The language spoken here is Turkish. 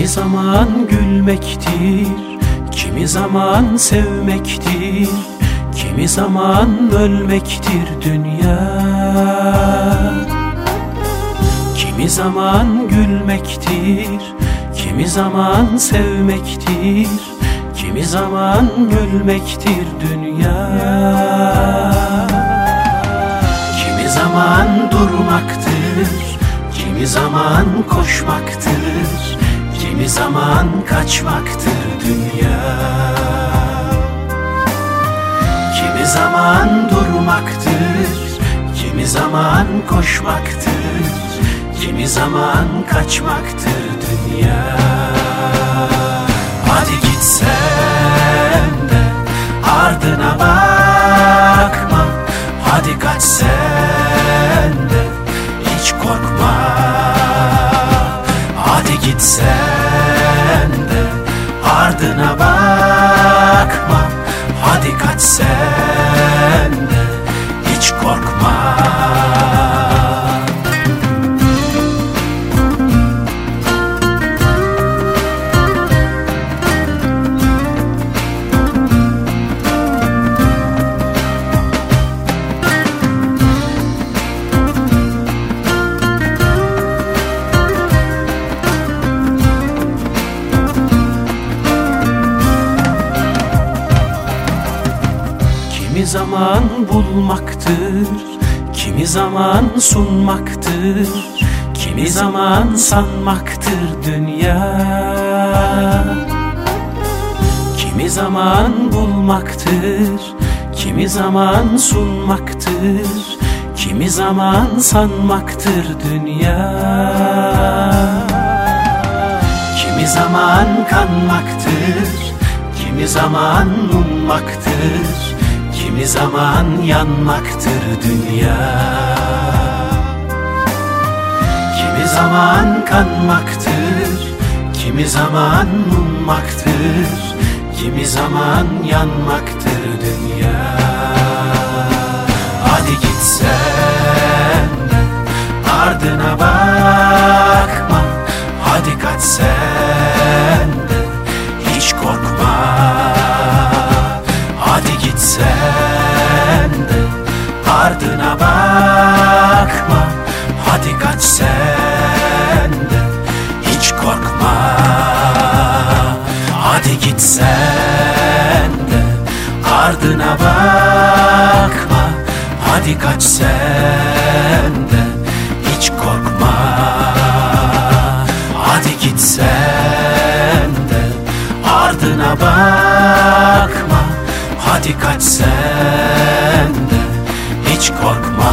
Kimi zaman gülmektir, kimi zaman sevmektir, kimi zaman ölmektir dünya. Kimi zaman gülmektir, kimi zaman sevmektir, kimi zaman ölmektir dünya. Kimi zaman durmaktır, kimi zaman koşmaktır, kimi zaman kaçmaktır dünya. Kimi zaman durmaktır, kimi zaman koşmaktır, kimi zaman kaçmaktır dünya. Hadi git sen de ardına bakma, hadi kaç sen de hiç korkma. Zaman bulmaktır, kimi zaman sunmaktır, kimi zaman sanmaktır dünya. Kimi zaman bulmaktır, kimi zaman sunmaktır, kimi zaman sanmaktır dünya. Kimi zaman kanmaktır, kimi zaman ummaktır, kimi zaman yanmaktır dünya. Kimi zaman kanmaktır, kimi zaman ummaktır, kimi zaman yanmaktır dünya. Hadi git sen de ardına bakma, hadi kaç sen de hiç korkma. Hadi git sen de ardına bakma, hadi kaç sen de hiç korkma. Hadi git sen de ardına bakma Hadi kaç sen de hiç korkma